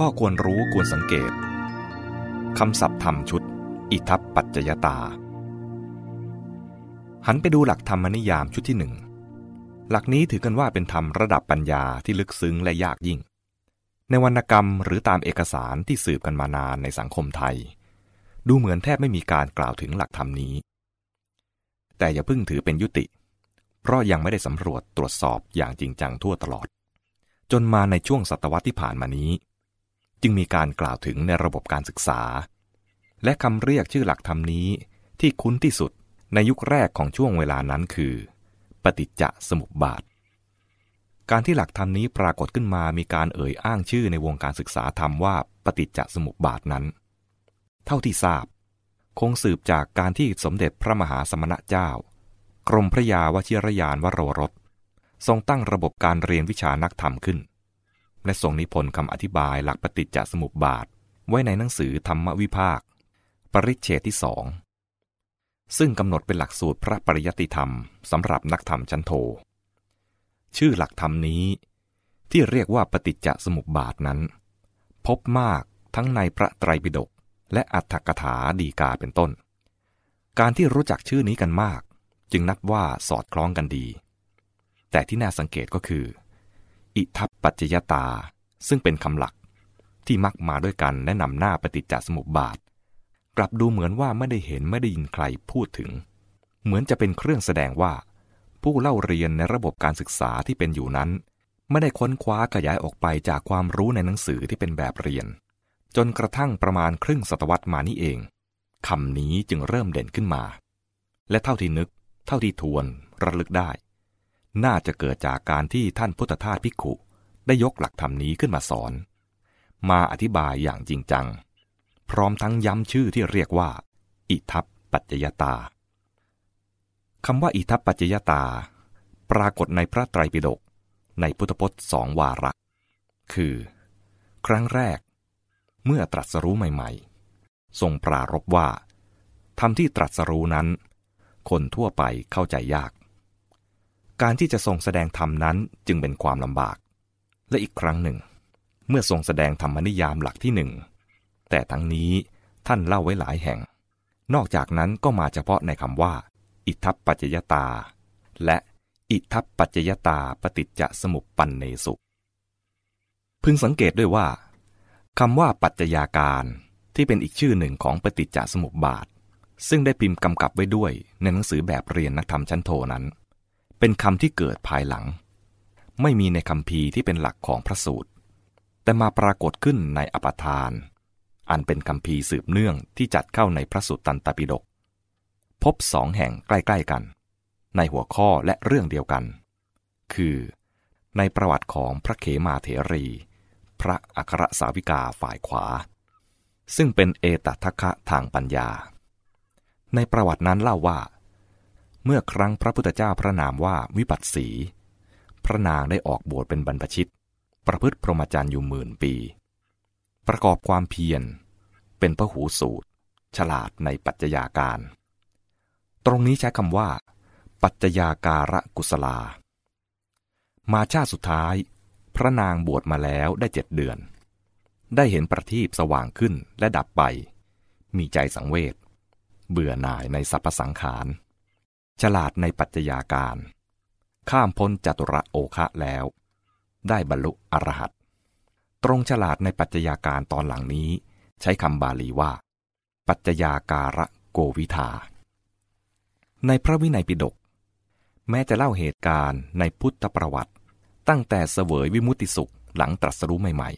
ข้อควรรู้ควรสังเกตคำศัพท์ธรรมชุด อิทัปปัจจยตา หันไปดูหลักธรรมนิยามชุดที่หนึ่งหลักนี้ถือกันว่าเป็นธรรมระดับปัญญาที่ลึกซึ้งและยากยิ่ง ในวรรณกรรมหรือตามเอกสารที่สืบกันมานานในสังคมไทย ดูเหมือนแทบไม่มีการกล่าวถึงหลักธรรมนี้ แต่อย่าเพิ่งถือเป็นยุติ เพราะยังไม่ได้สำรวจตรวจสอบอย่างจริงจังทั่วตลอด จนมาในช่วงศตวรรษที่ผ่านมานี้ จึงมีการกล่าวถึงในระบบการศึกษา และคำเรียกชื่อหลักธรรมนี้ที่คุ้นที่สุดในยุคแรกของช่วงเวลานั้นคือ ปฏิจจสมุปบาท การที่หลักธรรมนี้ปรากฏขึ้นมามีการเอ่ยอ้างชื่อในวงการศึกษาธรรมว่าปฏิจจสมุปบาทนั้น เท่าที่ทราบ คงสืบจากการที่สมเด็จพระมหาสมณเจ้า กรมพระยาวชิรยานวโรรส ทรงตั้งระบบการเรียนวิชานักธรรมขึ้น และทรงนิพนธ์คำอธิบายหลักปฏิจจสมุปบาท ไว้ในหนังสือธรรมวิภาค ปริเชตที่สองซึ่งกำหนดเป็นหลักสูตรพระปริยติธรรมสำหรับนักธรรมชั้นโท ชื่อหลักธรรมนี้ ที่เรียกว่าปฏิจจสมุปบาทนั้น พบมากทั้งในพระไตรปิฎกและอัตถกถาดีกาเป็นต้น การที่รู้จักชื่อนี้กันมาก จึงนับว่าสอดคล้องกันดี แต่ที่น่าสังเกตก็คือ อิทัปปัจจยตา ซึ่งเป็นคำหลัก ที่มักมาด้วยกันแนะนำหน้าปฏิจจสมุปบาท กลับดูเหมือนว่าไม่ได้เห็นไม่ได้ยินใครพูดถึง เหมือนจะเป็นเครื่องแสดงว่า ผู้เล่าเรียนในระบบการศึกษาที่เป็นอยู่นั้น ไม่ได้ค้นคว้าขยายออกไปจากความรู้ในหนังสือที่เป็นแบบเรียน จนกระทั่งประมาณครึ่งศตวรรษมานี่เองคำนี้จึงเริ่มเด่นขึ้นมา และเท่าที่นึก เท่าที่ทวนระลึกได้ น่าจะเกิดจากการที่ท่านพุทธทาสภิกขุ ได้ยกหลักธรรมนี้ขึ้นมาสอน มาอธิบายอย่างจริงจัง พร้อมทั้งย้ำชื่อที่เรียกว่า อิทัปปัจจยตาคำว่าอิทัปปัจจยตา ปรากฏในพระไตรปิฎกในพุทธพจน์สองวาระ คือ ครั้งแรก เมื่อตรัสรู้ใหม่ ๆ ทรงปรารบว่าธรรมที่ตรัสรู้นั้น คนทั่วไปเข้าใจยาก การที่จะทรงแสดงธรรมนั้นจึงเป็นความลำบาก และอีกครั้งหนึ่ง เมื่อทรงแสดงธรรมนิยามหลักที่หนึ่งแต่ทั้งนี้ท่านเล่าไว้หลายแห่ง นอกจากนั้นก็มาเฉพาะในคำว่า อิทัปปัจจยตา และอิทัปปัจจยตาปฏิจจสมุปปันเนสุ พึงสังเกตด้วยว่าคำว่าปัจจยาการที่เป็นอีกชื่อหนึ่งของปฏิจจสมุปบาท ซึ่งได้พิมพ์กำกับไว้ด้วยในหนังสือแบบเรียนนักธรรมชั้นโทนั้น เป็นคำที่เกิดภายหลัง ไม่มีในคำพีที่เป็นหลักของพระสูตร แต่มาปรากฏขึ้นในอปทาน อันเป็นคำพีสืบเนื่องที่จัดเข้าในพระสุตรตันตปิฎกพบสองแห่งใกล้ ๆกัน ในหัวข้อและเรื่องเดียวกัน คือ ในประวัติของพระเขมาเถรี พระอัครสาวิกาฝ่ายขวา ซึ่งเป็นเอตทัคคะทางปัญญา ในประวัตินั้นเล่าว่า เมื่อครั้งพระพุทธเจ้าพระนามว่าวิปัสสี พระนางได้ออกบวชเป็นบรรพชิต ประพฤติพรหมจรรย์อยู่หมื่นปี ประกอบความเพียร เป็นพระหูสูตร ฉลาดในปัจจยาการ ตรงนี้ใช้คำว่า ปัจจยาการะกุศลา มาชาติสุดท้าย พระนางบวชมาแล้วได้เจ็ดเดือน ได้เห็นประทีปสว่างขึ้นและดับไป มีใจสังเวชเบื่อหน่ายในสรรพสังขาร ฉลาดในปัจจัยาการ ข้ามพ้นจัตุระโอคะแล้ว ได้บรรลุอรหัตตรงฉลาดในปัจจัยาการตอนหลังนี้ ใช้คำบาลีว่า ปัจจยาการะโกวิทา ในพระวินัยปิฎกแม้จะเล่าเหตุการณ์ในพุทธประวัติ ตั้งแต่เสวยวิมุติสุขหลังตรัสรู้ใหม่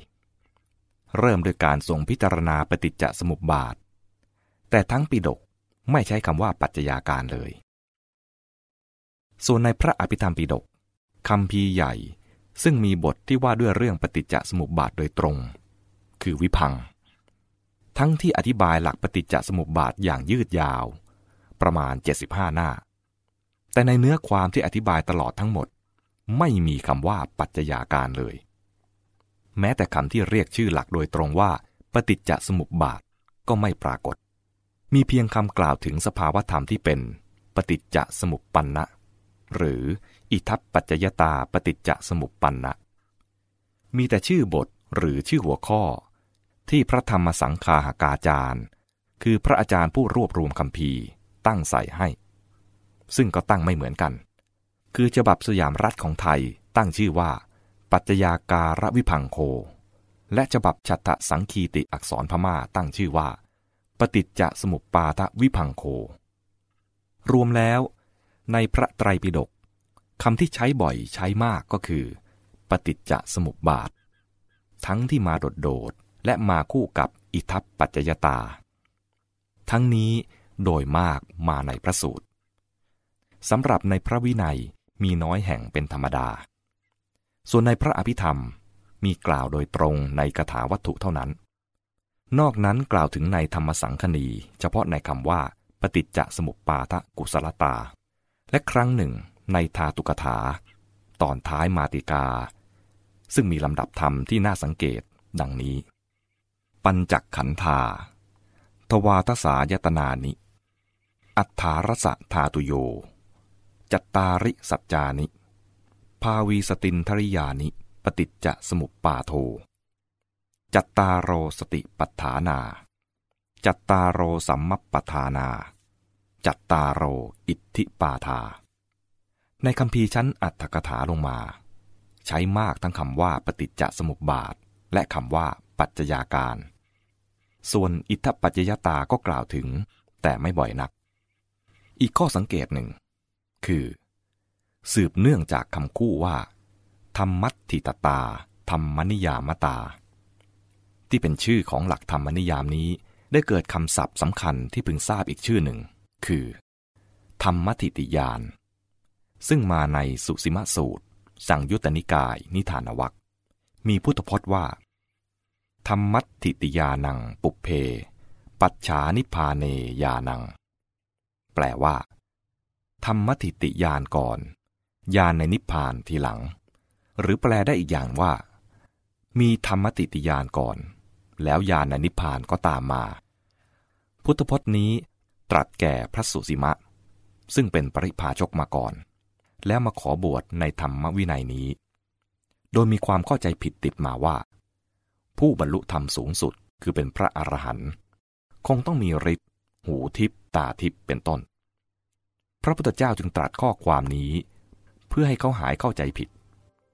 ๆ เริ่มโดยการทรงพิจารณาปฏิจจสมุปบาท แต่ทั้งปิฎกไม่ใช้คำว่าปัจจยาการเลย ส่วนในพระอภิธรรมปิฎกคำพีใหญ่ ซึ่งมีบทที่ว่าด้วยเรื่องปฏิจจสมุปบาทโดยตรง คือวิพัง ทั้งที่อธิบายหลักปฏิจจสมุปบาทอย่างยืดยาว ประมาณ 75 หน้า แต่ในเนื้อความที่อธิบายตลอดทั้งหมด ไม่มีคำว่าปัจจยาการเลย แม้แต่คำที่เรียกชื่อหลักโดยตรงว่า ปฏิจจสมุปบาทก็ไม่ปรากฏ มีเพียงคำกล่าวถึงสภาวธรรมที่เป็น ปฏิจจสมุปปันนะ หรืออิทัปปัจจยตาปฏิจจสมุปปันนะมีแต่ชื่อบทหรือชื่อหัวข้อ ที่พระธรรมสังคาหากาจารย์ คือพระอาจารย์ผู้รวบรวมคำพีตั้งใส่ให้ ซึ่งก็ตั้งไม่เหมือนกัน คือฉบับสยามรัฐของไทยตั้งชื่อว่า ปัจจยาการวิพังโค และฉบับฉัตตสังคีติอักษรพม่าตั้งชื่อว่า ปฏิจจสมุปปาทวิพังโค รวมแล้ว ในพระไตรปิฎกคำที่ใช้บ่อยใช้มากก็คือ ปฏิจจสมุปบาท ทั้งที่มาโดดๆและมาคู่กับอิทัปปัจจยตา ทั้งนี้โดยมากมาในพระสูตรสำหรับในพระวินัยมีน้อยแห่งเป็นธรรมดา ส่วนในพระอภิธรรมมีกล่าวโดยตรงในคาถาวัตถุเท่านั้น นอกนั้นกล่าวถึงในธรรมสังคณี เฉพาะในคำว่า ปฏิจจสมุปปาทกุศลตา และครั้งหนึ่งในทาตุกถา ตอนท้ายมาติกา ซึ่งมีลำดับธรรมที่น่าสังเกตดังนี้ ปัญจักขันธา ทวาทสายตนานิ อัฏฐารสะธาตุโย จัตตาริสัจจานิ ภาวีสตินทริยานิ ปฏิจจสมุปปาโท จัตตาโรสติปัฏฐานา จัตตาโรสัมมปปทานา จัตตาโรอิทธิปาทา ในคำพีชั้นอัตถกถาลงมา ใช้มากทั้งคำว่าปฏิจจสมุปบาท และคำว่าปัจจยาการ ส่วนอิทธปัจจยตาก็กล่าวถึง แต่ไม่บ่อยนัก อีกข้อสังเกตหนึ่ง คือ สืบเนื่องจากคำคู่ว่า ธรรมัตถิตตา ธรรมนิยามตา ที่เป็นชื่อของหลักธรรมนิยามนี้ได้เกิดคำศัพท์สำคัญที่พึงทราบอีกชื่อหนึ่ง คือ ธรรมทิติยาน ซึ่งมาในสุสิมสูตร สังยุตนิกายนิทานวัคมีพุทธพจน์ว่า ธรรมัติติยานังปุเพ ปัจฉานิพาเนยานัง แปลว่า ธรรมติติยานก่อนยานในนิพพานทีหลัง หรือแปลได้อีกอย่างว่า มีธรรมติติยานก่อน แล้วยานในนิพพานก็ตามมา พุทธพจน์นี้ ตรัสแก่พระสุสีมะ ซึ่งเป็นปริพาชกมาก่อน แล้วมาขอบวชในธรรมวินัยนี้ โดยมีความเข้าใจผิดติดมาว่า ผู้บรรลุธรรมสูงสุดคือเป็นพระอรหันต์คงต้องมีฤทธิ์หูทิพตาทิพเป็นต้น พระพุทธเจ้าจึงตรัสข้อความนี้ เพื่อให้เขาหายเข้าใจผิด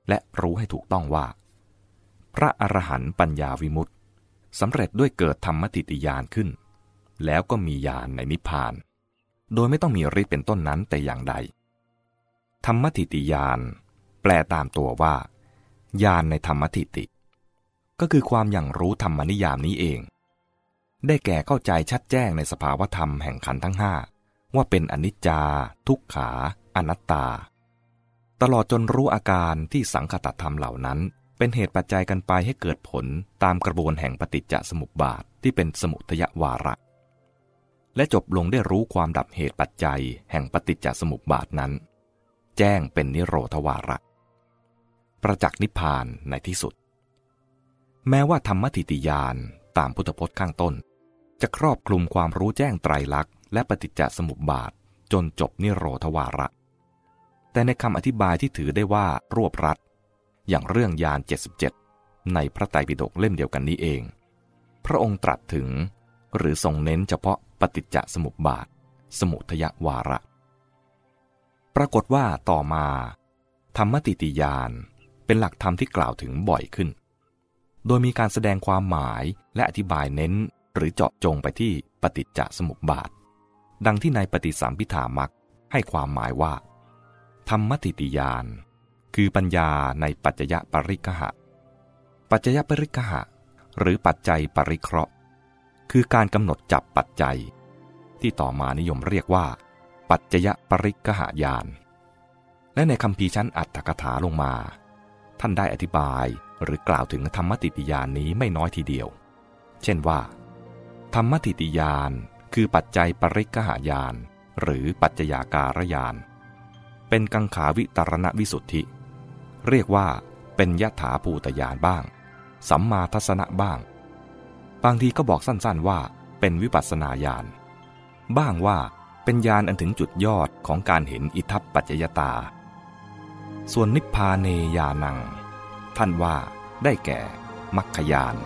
และรู้ให้ถูกต้องว่า พระอรหันต์ปัญญาวิมุตติสำเร็จด้วยเกิดธรรมติติยานขึ้น แล้วก็มีญาณในนิพพาน โดยไม่ต้องมีฤทธิ์เป็นต้นนั้นแต่อย่างใด ธรรมทิติยานแปลตามตัวว่าญาณในธรรมทิติ ก็คือความอย่างรู้ธรรมนิยามนี้เอง ได้แก่เข้าใจชัดแจ้งในสภาวธรรมแห่งขันทั้งห้าว่าเป็นอนิจจา ทุกขา อนัตตา ตลอดจนรู้อาการที่สังคตธรรมเหล่านั้น เป็นเหตุปัจจัยกันไปให้เกิดผลตามกระบวนแห่งปฏิจจสมุปบาทที่เป็นสมุทยวาระ และจบลงได้รู้ความดับเหตุปัจจัยแห่งปฏิจจสมุปบาทนั้น แจ้งเป็นนิโรธวาระประจักษ์นิพพานในที่สุด แม้ว่าธรรมทิติยานตามพุทธพจน์ข้างต้น จะครอบคลุมความรู้แจ้งไตรลักษณ์และปฏิจจสมุปบาทจนจบนิโรธวาระ แต่ในคำอธิบายที่ถือได้ว่ารวบรัด อย่างเรื่องยาน 77 ในพระไตรปิฎกเล่มเดียวกันนี้เอง พระองค์ตรัสถึง หรือทรงเน้นเฉพาะ ปฏิจจสมุปบาท สมุทยวาระ ปรากฏว่าต่อมา ธรรมติติยานเป็นหลักธรรมที่กล่าวถึงบ่อยขึ้น โดยมีการแสดงความหมายและอธิบายเน้นหรือเจาะจงไปที่ปฏิจจสมุปบาท ดังที่ในปฏิสัมพิธามักให้ความหมายว่า ธรรมติติยานคือปัญญาในปัจจยปริกหะ ปัจจยปริกหะ หรือปัจจัยปริเคราะห์ คือการกำหนดจับปัจจัย ที่ต่อมานิยมเรียกว่า ปัจจยปริกหายาน และในคำพีชั้นอัตถกถาลงมา ท่านได้อธิบายหรือกล่าวถึงธรรมติติยานนี้ไม่น้อยทีเดียว เช่นว่า ธรรมติติยานคือปัจจัยปริกหายาน หรือปัจจยาการยาน เป็นกังขาวิตรณวิสุทธิ เรียกว่าเป็นยถาภูตยานบ้าง สัมมาทัศนะบ้าง บางทีก็บอกสั้นๆว่าเป็นวิปัสสนาญาณ บ้างว่าเป็นญาณอันถึงจุดยอดของการเห็นอิทัปปัจจยตา ส่วนนิพพาเนยานัง ท่านว่าได้แก่มัคคยาน